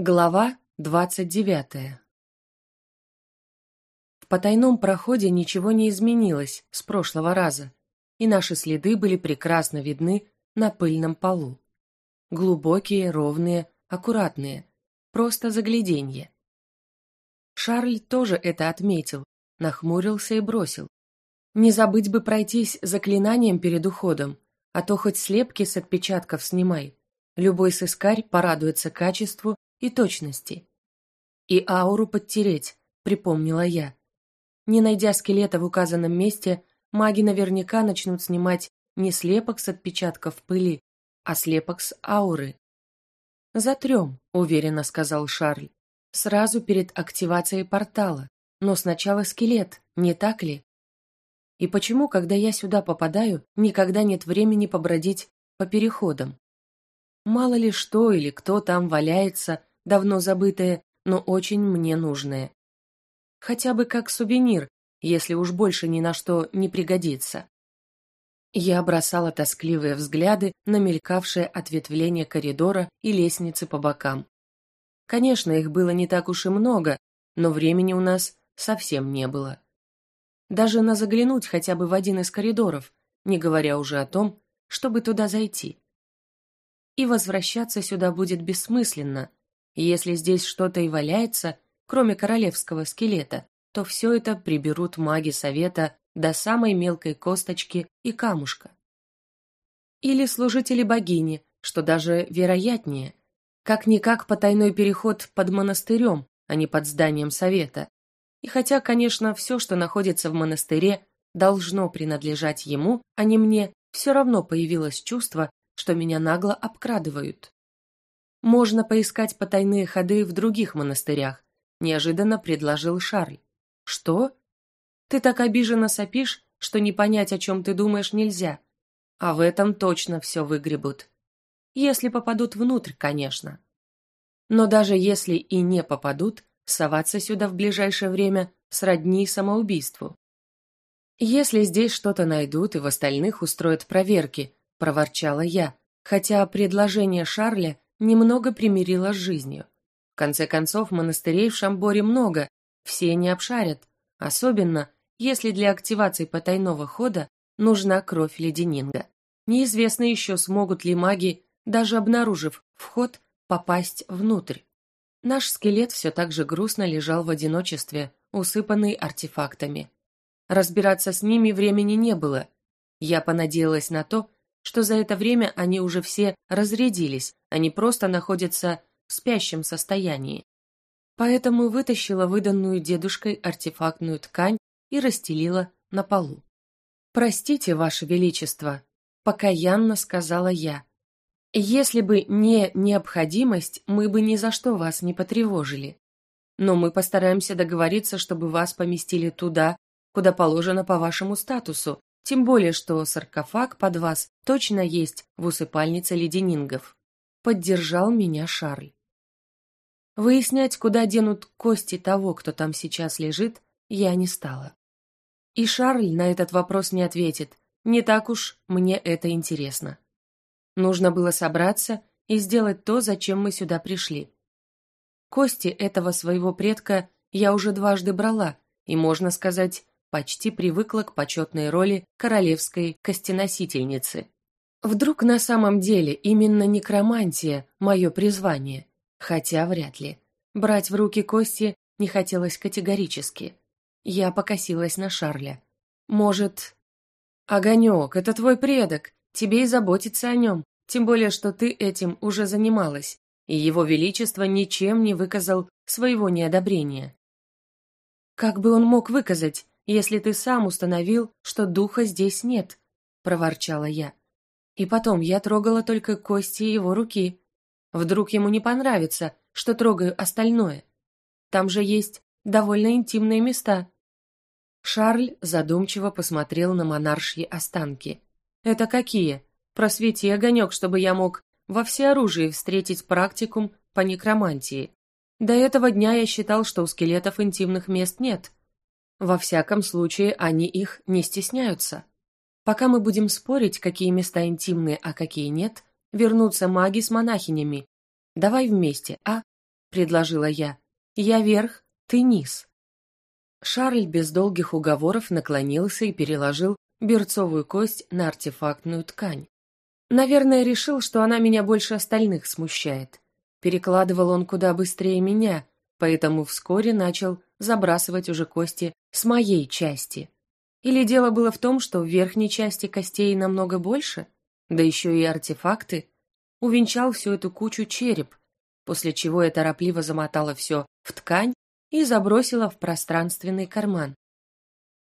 Глава двадцать девятая В потайном проходе ничего не изменилось с прошлого раза, и наши следы были прекрасно видны на пыльном полу. Глубокие, ровные, аккуратные, просто загляденье. Шарль тоже это отметил, нахмурился и бросил. Не забыть бы пройтись заклинанием перед уходом, а то хоть слепки с отпечатков снимай. Любой сыскарь порадуется качеству и точности. И ауру подтереть, припомнила я. Не найдя скелета в указанном месте, маги наверняка начнут снимать не слепок с отпечатков пыли, а слепок с ауры. «Затрем», — уверенно сказал Шарль. «Сразу перед активацией портала. Но сначала скелет, не так ли?» И почему, когда я сюда попадаю, никогда нет времени побродить по переходам? Мало ли что или кто там валяется, давно забытое, но очень мне нужное. Хотя бы как сувенир, если уж больше ни на что не пригодится. Я бросала тоскливые взгляды на мелькавшее ответвление коридора и лестницы по бокам. Конечно, их было не так уж и много, но времени у нас совсем не было даже на заглянуть хотя бы в один из коридоров, не говоря уже о том, чтобы туда зайти. И возвращаться сюда будет бессмысленно. Если здесь что-то и валяется, кроме королевского скелета, то все это приберут маги совета до самой мелкой косточки и камушка. Или служители богини, что даже вероятнее. Как-никак потайной переход под монастырем, а не под зданием совета. И хотя, конечно, все, что находится в монастыре, должно принадлежать ему, а не мне, все равно появилось чувство, что меня нагло обкрадывают. Можно поискать потайные ходы в других монастырях, неожиданно предложил Шарль. Что? Ты так обиженно сопишь, что не понять, о чем ты думаешь, нельзя. А в этом точно все выгребут. Если попадут внутрь, конечно. Но даже если и не попадут, Соваться сюда в ближайшее время сродни самоубийству. Если здесь что-то найдут и в остальных устроят проверки, проворчала я, хотя предложение Шарля немного примирило с жизнью. В конце концов, монастырей в Шамборе много, все не обшарят, особенно если для активации потайного хода нужна кровь леденинга. Неизвестно еще, смогут ли маги, даже обнаружив вход, попасть внутрь. Наш скелет все так же грустно лежал в одиночестве, усыпанный артефактами. Разбираться с ними времени не было. Я понадеялась на то, что за это время они уже все разрядились, они просто находятся в спящем состоянии. Поэтому вытащила выданную дедушкой артефактную ткань и расстелила на полу. «Простите, Ваше Величество», — покаянно сказала я. Если бы не необходимость, мы бы ни за что вас не потревожили. Но мы постараемся договориться, чтобы вас поместили туда, куда положено по вашему статусу, тем более что саркофаг под вас точно есть в усыпальнице леденингов. Поддержал меня Шарль. Выяснять, куда денут кости того, кто там сейчас лежит, я не стала. И Шарль на этот вопрос не ответит. Не так уж мне это интересно. Нужно было собраться и сделать то, зачем мы сюда пришли. Кости этого своего предка я уже дважды брала, и, можно сказать, почти привыкла к почетной роли королевской костеносительницы. Вдруг на самом деле именно некромантия – мое призвание? Хотя вряд ли. Брать в руки кости не хотелось категорически. Я покосилась на Шарля. Может... «Огонек, это твой предок, тебе и заботиться о нем, тем более, что ты этим уже занималась, и его величество ничем не выказал своего неодобрения. Как бы он мог выказать, если ты сам установил, что духа здесь нет, проворчала я. И потом я трогала только кости его руки. Вдруг ему не понравится, что трогаю остальное. Там же есть довольно интимные места. Шарль задумчиво посмотрел на монаршьи останки. Это какие? Просвети огонек, чтобы я мог во всеоружии встретить практикум по некромантии. До этого дня я считал, что у скелетов интимных мест нет. Во всяком случае, они их не стесняются. Пока мы будем спорить, какие места интимные, а какие нет, вернутся маги с монахинями. Давай вместе, а? предложила я. «Я верх, ты низ». Шарль без долгих уговоров наклонился и переложил берцовую кость на артефактную ткань. Наверное, решил, что она меня больше остальных смущает. Перекладывал он куда быстрее меня, поэтому вскоре начал забрасывать уже кости с моей части. Или дело было в том, что в верхней части костей намного больше, да еще и артефакты. Увенчал всю эту кучу череп, после чего я торопливо замотала все в ткань и забросила в пространственный карман.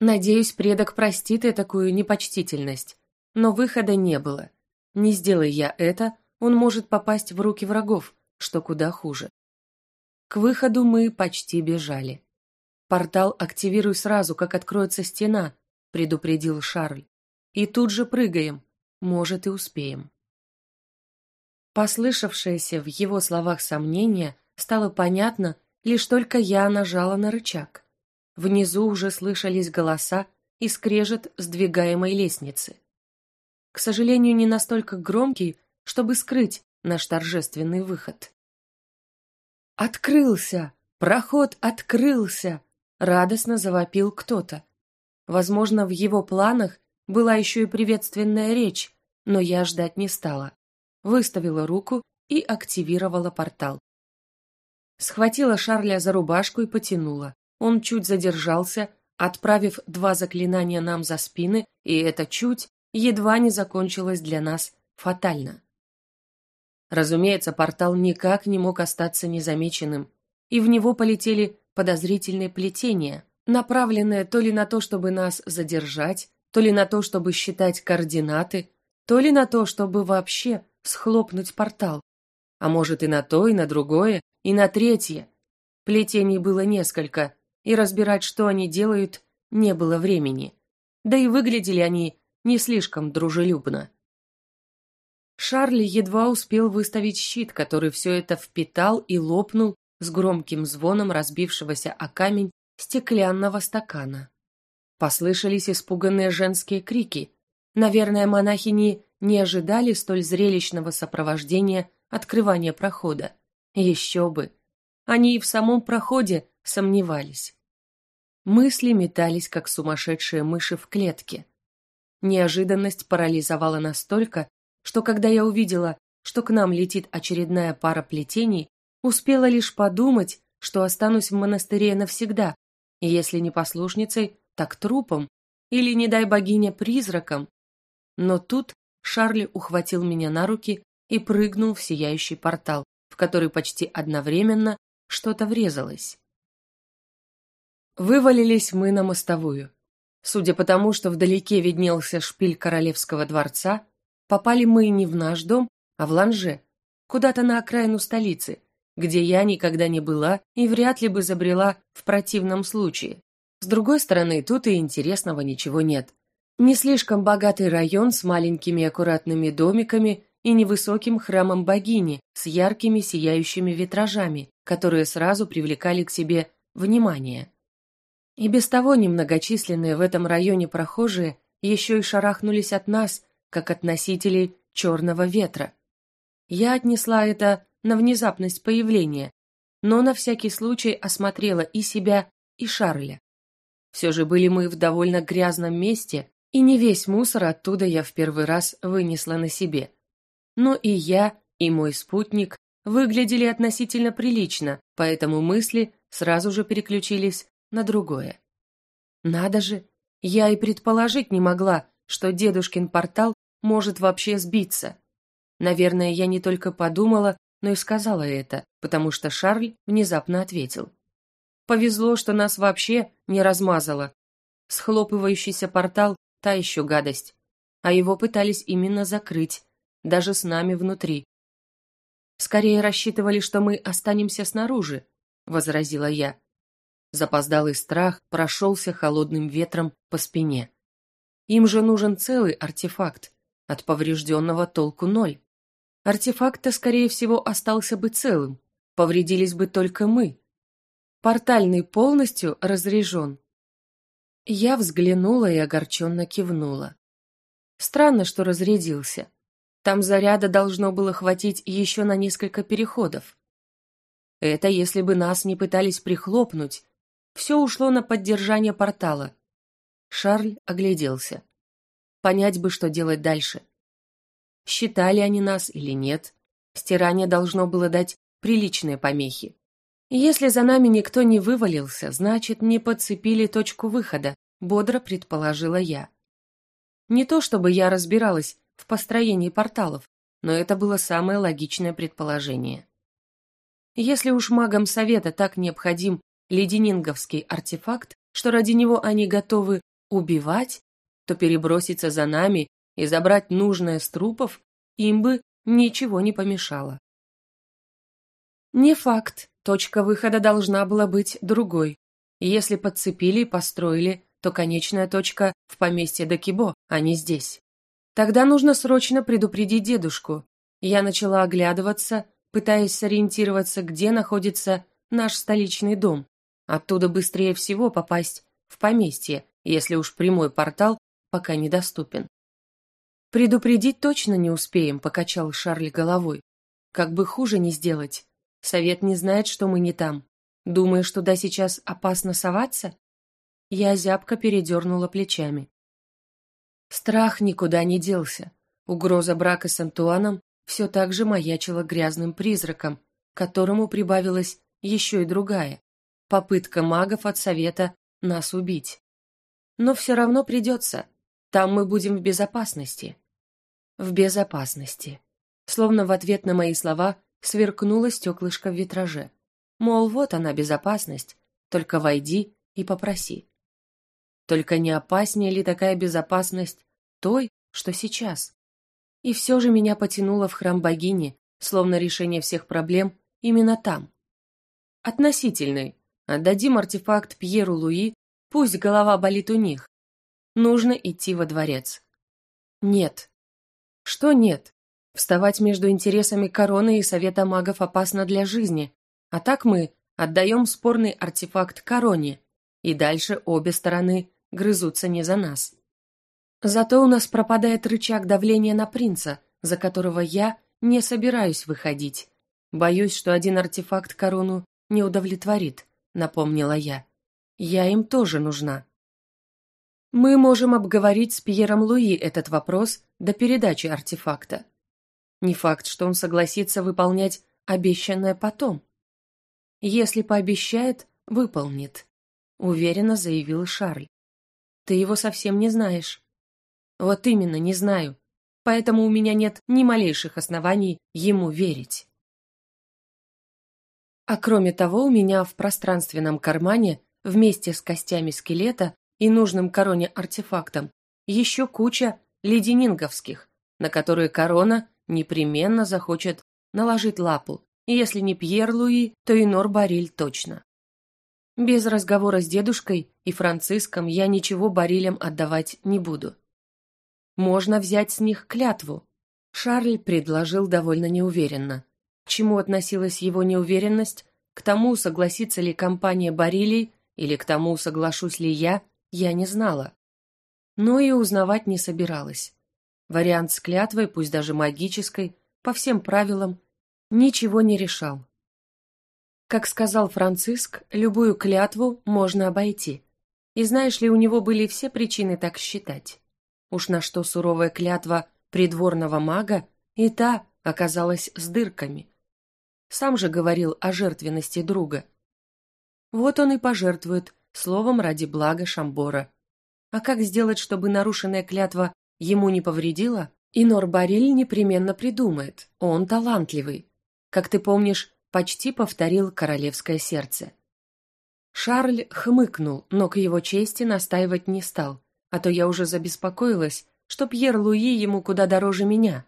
Надеюсь, предок простит и такую непочтительность, но выхода не было. Не сделай я это, он может попасть в руки врагов, что куда хуже. К выходу мы почти бежали. «Портал активируй сразу, как откроется стена», — предупредил Шарль. «И тут же прыгаем. Может, и успеем». Послышавшееся в его словах сомнение стало понятно, лишь только я нажала на рычаг. Внизу уже слышались голоса и скрежет сдвигаемой лестницы. К сожалению, не настолько громкий, чтобы скрыть наш торжественный выход. «Открылся! Проход открылся!» — радостно завопил кто-то. Возможно, в его планах была еще и приветственная речь, но я ждать не стала. Выставила руку и активировала портал. Схватила Шарля за рубашку и потянула. Он чуть задержался, отправив два заклинания нам за спины, и это чуть едва не закончилось для нас фатально. Разумеется, портал никак не мог остаться незамеченным, и в него полетели подозрительные плетения, направленные то ли на то, чтобы нас задержать, то ли на то, чтобы считать координаты, то ли на то, чтобы вообще схлопнуть портал. А может и на то, и на другое, и на третье. Плетений было несколько, и разбирать, что они делают, не было времени. Да и выглядели они не слишком дружелюбно. Шарли едва успел выставить щит, который все это впитал и лопнул с громким звоном разбившегося о камень стеклянного стакана. Послышались испуганные женские крики. Наверное, монахини не ожидали столь зрелищного сопровождения открывания прохода. Еще бы! Они и в самом проходе сомневались. Мысли метались, как сумасшедшие мыши в клетке. Неожиданность парализовала настолько, что когда я увидела, что к нам летит очередная пара плетений, успела лишь подумать, что останусь в монастыре навсегда, если не послушницей, так трупом, или, не дай богиня, призраком. Но тут Шарли ухватил меня на руки и прыгнул в сияющий портал, в который почти одновременно что-то врезалось. Вывалились мы на мостовую. Судя по тому, что вдалеке виднелся шпиль королевского дворца, Попали мы не в наш дом, а в Ланже, куда-то на окраину столицы, где я никогда не была и вряд ли бы забрела в противном случае. С другой стороны, тут и интересного ничего нет. Не слишком богатый район с маленькими аккуратными домиками и невысоким храмом богини с яркими сияющими витражами, которые сразу привлекали к себе внимание. И без того немногочисленные в этом районе прохожие еще и шарахнулись от нас, как от носителей черного ветра. Я отнесла это на внезапность появления, но на всякий случай осмотрела и себя, и Шарля. Все же были мы в довольно грязном месте, и не весь мусор оттуда я в первый раз вынесла на себе. Но и я, и мой спутник выглядели относительно прилично, поэтому мысли сразу же переключились на другое. Надо же, я и предположить не могла, что дедушкин портал может вообще сбиться. Наверное, я не только подумала, но и сказала это, потому что Шарль внезапно ответил. Повезло, что нас вообще не размазало. Схлопывающийся портал – та еще гадость. А его пытались именно закрыть, даже с нами внутри. Скорее рассчитывали, что мы останемся снаружи, возразила я. Запоздалый страх прошелся холодным ветром по спине. Им же нужен целый артефакт. От поврежденного толку ноль. Артефакт-то, скорее всего, остался бы целым. Повредились бы только мы. Портальный полностью разряжен. Я взглянула и огорченно кивнула. Странно, что разрядился. Там заряда должно было хватить еще на несколько переходов. Это если бы нас не пытались прихлопнуть. Все ушло на поддержание портала. Шарль огляделся. Понять бы, что делать дальше. Считали они нас или нет. Стирание должно было дать приличные помехи. Если за нами никто не вывалился, значит, не подцепили точку выхода, бодро предположила я. Не то чтобы я разбиралась в построении порталов, но это было самое логичное предположение. Если уж магам совета так необходим леденинговский артефакт, что ради него они готовы убивать, то переброситься за нами и забрать нужное с трупов им бы ничего не помешало. Не факт, точка выхода должна была быть другой. Если подцепили и построили, то конечная точка в поместье Дакибо, а не здесь. Тогда нужно срочно предупредить дедушку. Я начала оглядываться, пытаясь сориентироваться, где находится наш столичный дом. Оттуда быстрее всего попасть в поместье, если уж прямой портал пока недоступен. «Предупредить точно не успеем», — покачал Шарль головой. «Как бы хуже не сделать. Совет не знает, что мы не там. Думаешь, туда сейчас опасно соваться?» Я зябко передернула плечами. Страх никуда не делся. Угроза брака с Антуаном все так же маячила грязным призраком, которому прибавилась еще и другая — попытка магов от совета нас убить. Но все равно придется. Там мы будем в безопасности. В безопасности. Словно в ответ на мои слова сверкнуло стеклышко в витраже. Мол, вот она безопасность, только войди и попроси. Только не опаснее ли такая безопасность той, что сейчас? И все же меня потянуло в храм богини, словно решение всех проблем именно там. Относительный. Отдадим артефакт Пьеру Луи, пусть голова болит у них. Нужно идти во дворец. Нет. Что нет? Вставать между интересами короны и совета магов опасно для жизни. А так мы отдаем спорный артефакт короне, и дальше обе стороны грызутся не за нас. Зато у нас пропадает рычаг давления на принца, за которого я не собираюсь выходить. Боюсь, что один артефакт корону не удовлетворит, напомнила я. Я им тоже нужна. Мы можем обговорить с Пьером Луи этот вопрос до передачи артефакта. Не факт, что он согласится выполнять обещанное потом. Если пообещает, выполнит, уверенно заявил Шарль. Ты его совсем не знаешь. Вот именно, не знаю. Поэтому у меня нет ни малейших оснований ему верить. А кроме того, у меня в пространственном кармане вместе с костями скелета и нужным короне артефактом еще куча леденинговских, на которые корона непременно захочет наложить лапу, если не Пьер Луи, то и Нор Бариль точно. Без разговора с дедушкой и Франциском я ничего Барилям отдавать не буду. Можно взять с них клятву. Шарль предложил довольно неуверенно. К чему относилась его неуверенность? К тому, согласится ли компания Барилей или к тому, соглашусь ли я, я не знала. Но и узнавать не собиралась. Вариант с клятвой, пусть даже магической, по всем правилам, ничего не решал. Как сказал Франциск, любую клятву можно обойти. И знаешь ли, у него были все причины так считать. Уж на что суровая клятва придворного мага и та оказалась с дырками. Сам же говорил о жертвенности друга. Вот он и пожертвует словом ради блага Шамбора. А как сделать, чтобы нарушенная клятва ему не повредила? Инор Бариль непременно придумает. Он талантливый. Как ты помнишь, почти повторил королевское сердце. Шарль хмыкнул, но к его чести настаивать не стал, а то я уже забеспокоилась, что Пьер Луи ему куда дороже меня.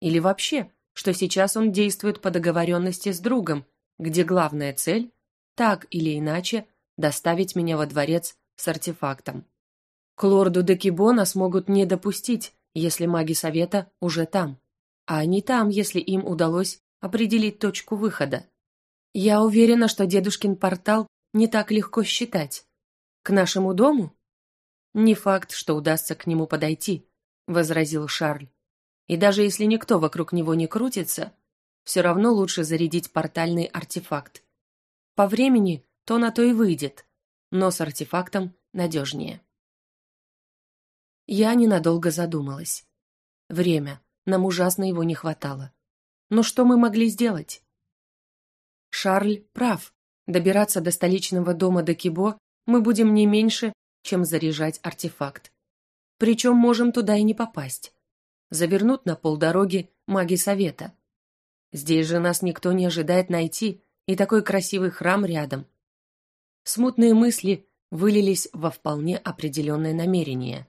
Или вообще, что сейчас он действует по договоренности с другом, где главная цель – так или иначе доставить меня во дворец с артефактом. К лорду Декибона смогут не допустить, если маги Совета уже там, а они там, если им удалось определить точку выхода. Я уверена, что дедушкин портал не так легко считать. К нашему дому? Не факт, что удастся к нему подойти, возразил Шарль. И даже если никто вокруг него не крутится, все равно лучше зарядить портальный артефакт, По времени то на то и выйдет, но с артефактом надежнее. Я ненадолго задумалась. Время. Нам ужасно его не хватало. Но что мы могли сделать? Шарль прав. Добираться до столичного дома до Кибо мы будем не меньше, чем заряжать артефакт. Причем можем туда и не попасть. Завернут на полдороги маги совета. Здесь же нас никто не ожидает найти, и такой красивый храм рядом. Смутные мысли вылились во вполне определенное намерение.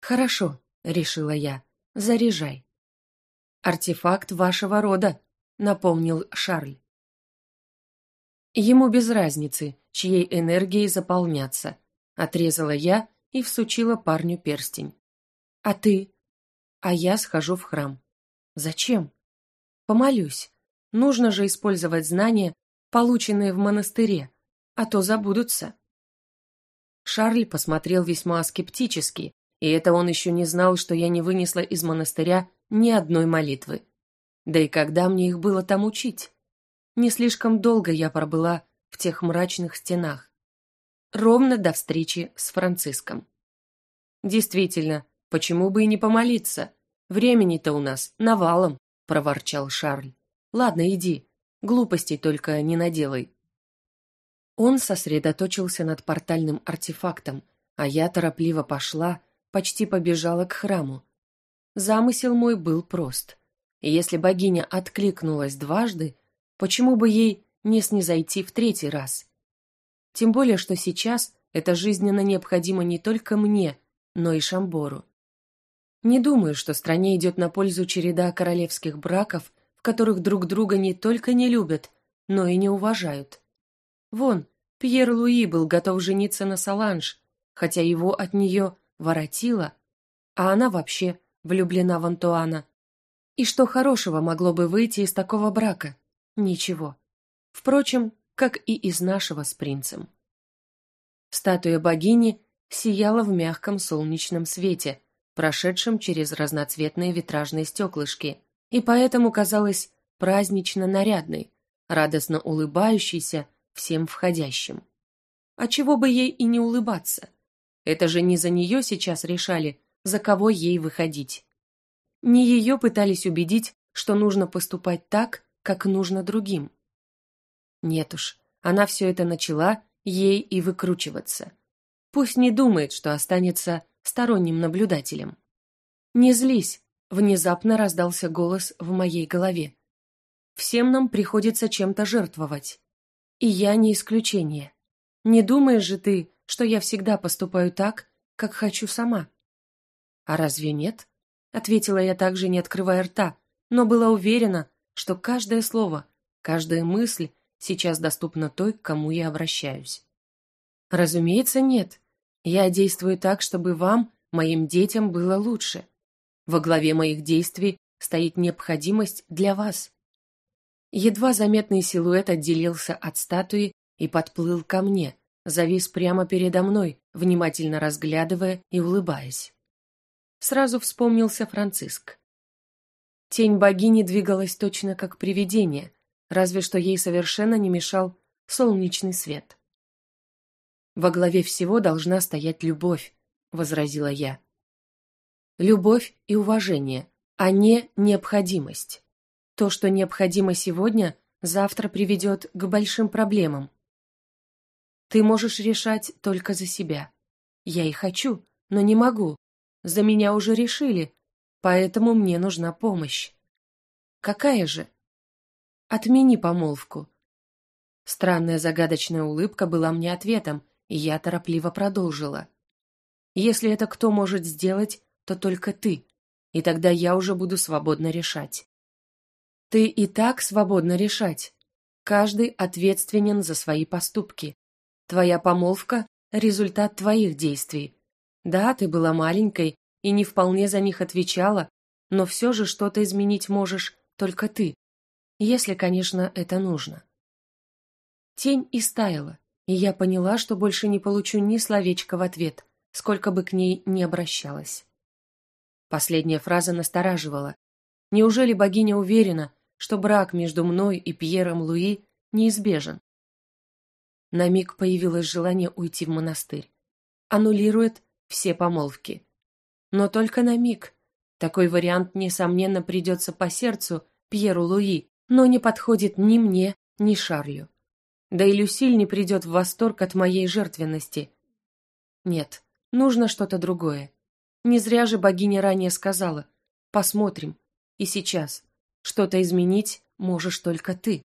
«Хорошо», — решила я, — «заряжай». «Артефакт вашего рода», — напомнил Шарль. Ему без разницы, чьей энергией заполняться, отрезала я и всучила парню перстень. А ты? А я схожу в храм. Зачем? Помолюсь. Нужно же использовать знания, полученные в монастыре, а то забудутся. Шарль посмотрел весьма скептически, и это он еще не знал, что я не вынесла из монастыря ни одной молитвы. Да и когда мне их было там учить? Не слишком долго я пробыла в тех мрачных стенах. Ровно до встречи с Франциском. Действительно, почему бы и не помолиться? Времени-то у нас навалом, проворчал Шарль. Ладно, иди. Глупостей только не наделай. Он сосредоточился над портальным артефактом, а я торопливо пошла, почти побежала к храму. Замысел мой был прост. Если богиня откликнулась дважды, почему бы ей не снизойти в третий раз? Тем более, что сейчас это жизненно необходимо не только мне, но и Шамбору. Не думаю, что стране идет на пользу череда королевских браков, в которых друг друга не только не любят, но и не уважают. Вон, Пьер Луи был готов жениться на Саланж, хотя его от нее воротило, а она вообще влюблена в Антуана. И что хорошего могло бы выйти из такого брака? Ничего. Впрочем, как и из нашего с принцем. Статуя богини сияла в мягком солнечном свете, прошедшем через разноцветные витражные стеклышки, и поэтому казалась празднично нарядной, радостно улыбающейся всем входящим. А чего бы ей и не улыбаться? Это же не за нее сейчас решали, за кого ей выходить. Не ее пытались убедить, что нужно поступать так, как нужно другим. Нет уж, она все это начала, ей и выкручиваться. Пусть не думает, что останется сторонним наблюдателем. «Не злись», — внезапно раздался голос в моей голове. «Всем нам приходится чем-то жертвовать. И я не исключение. Не думаешь же ты, что я всегда поступаю так, как хочу сама?» «А разве нет?» — ответила я также, не открывая рта, но была уверена, что каждое слово, каждая мысль сейчас доступна той, к кому я обращаюсь. Разумеется, нет. Я действую так, чтобы вам, моим детям, было лучше. Во главе моих действий стоит необходимость для вас. Едва заметный силуэт отделился от статуи и подплыл ко мне, завис прямо передо мной, внимательно разглядывая и улыбаясь. Сразу вспомнился Франциск. Тень богини двигалась точно как привидение, разве что ей совершенно не мешал солнечный свет. Во главе всего должна стоять любовь, возразила я. Любовь и уважение, а не необходимость. То, что необходимо сегодня, завтра приведет к большим проблемам. Ты можешь решать только за себя. Я и хочу, но не могу. За меня уже решили, поэтому мне нужна помощь. Какая же? Отмени помолвку. Странная загадочная улыбка была мне ответом, и я торопливо продолжила. Если это кто может сделать, то только ты, и тогда я уже буду свободно решать. Ты и так свободно решать. Каждый ответственен за свои поступки. Твоя помолвка – результат твоих действий. Да, ты была маленькой и не вполне за них отвечала, но все же что-то изменить можешь только ты. Если, конечно, это нужно. Тень истаяла, и я поняла, что больше не получу ни словечка в ответ, сколько бы к ней ни обращалась. Последняя фраза настораживала. Неужели богиня уверена, что брак между мной и Пьером Луи неизбежен? На миг появилось желание уйти в монастырь. Аннулирует все помолвки. Но только на миг. Такой вариант, несомненно, придется по сердцу Пьеру Луи, но не подходит ни мне, ни Шарлю. Да и Люсиль не придет в восторг от моей жертвенности. Нет, нужно что-то другое. Не зря же богиня ранее сказала «посмотрим». И сейчас. Что-то изменить можешь только ты.